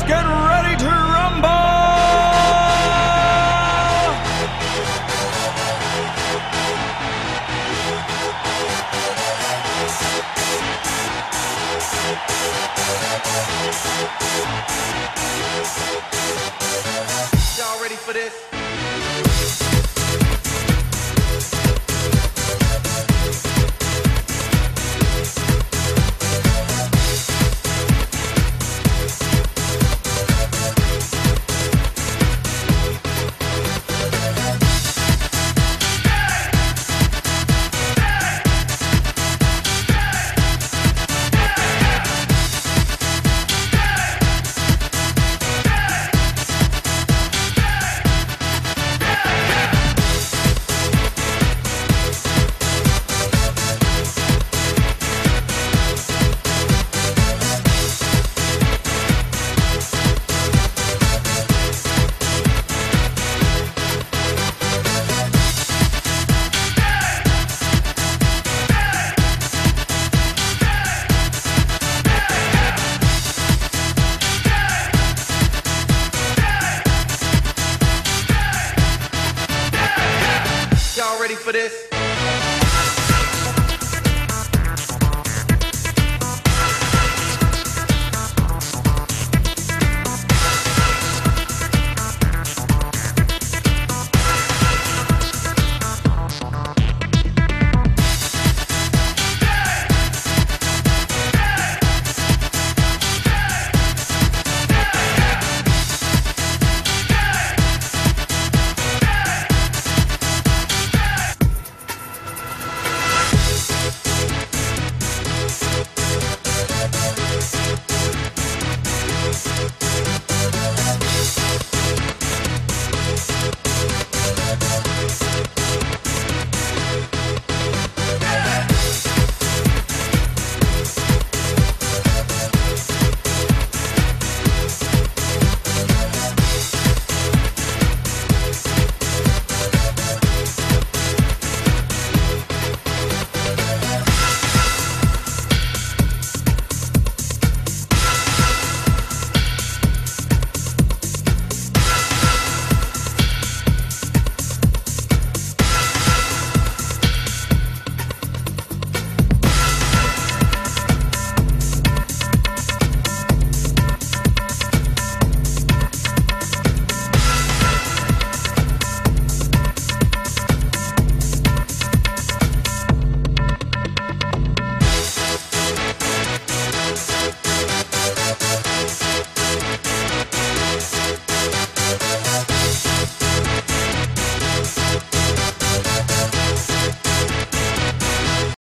Let's get ready to rumble! Y'all ready for this? cifres.